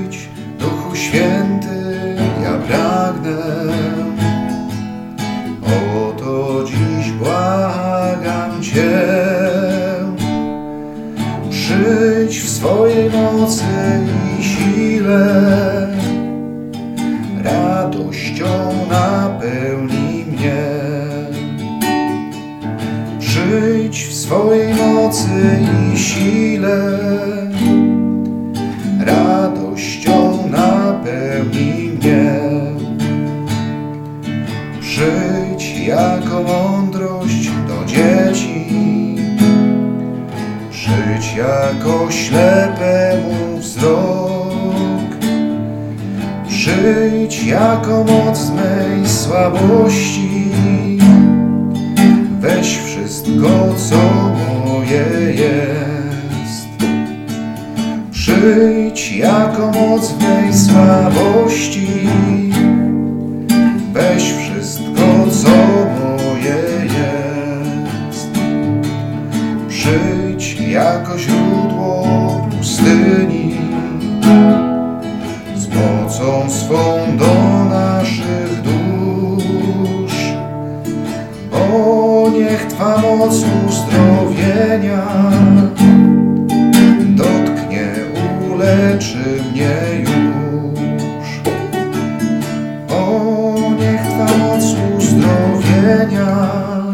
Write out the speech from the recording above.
być, Duchu Święty, ja pragnę. Oto dziś błagam Cię, przyjdź w swojej mocy i sile, radością napełni mnie. Przyjdź w swojej mocy i sile, mnie. Przyjdź jako mądrość do dzieci, przyjdź jako ślepemu wzrok, przyjdź jako moc mej słabości, weź wszystko, co moje jest. Przyjdź jako moc w mej słabości, weź wszystko, co moje jest. Przyjdź jako źródło pustyni, z mocą swą do naszych dusz. O, niech Twa moc uzdrowienia mieczy mnie już. O, niech Twa moc uzdrowienia.